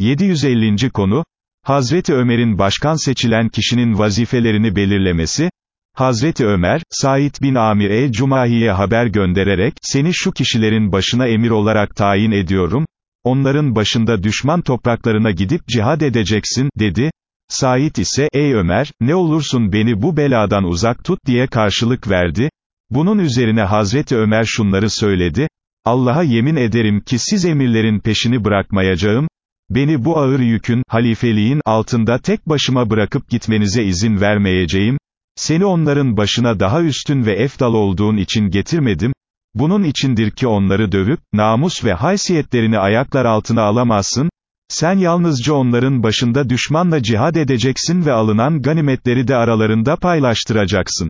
750. konu, Hazreti Ömer'in başkan seçilen kişinin vazifelerini belirlemesi, Hazreti Ömer, Said bin Amir el-Cumahi'ye haber göndererek, seni şu kişilerin başına emir olarak tayin ediyorum, onların başında düşman topraklarına gidip cihad edeceksin, dedi, Said ise, ey Ömer, ne olursun beni bu beladan uzak tut diye karşılık verdi, bunun üzerine Hazreti Ömer şunları söyledi, Allah'a yemin ederim ki siz emirlerin peşini bırakmayacağım, beni bu ağır yükün, halifeliğin, altında tek başıma bırakıp gitmenize izin vermeyeceğim, seni onların başına daha üstün ve efdal olduğun için getirmedim, bunun içindir ki onları dövüp, namus ve haysiyetlerini ayaklar altına alamazsın, sen yalnızca onların başında düşmanla cihad edeceksin ve alınan ganimetleri de aralarında paylaştıracaksın.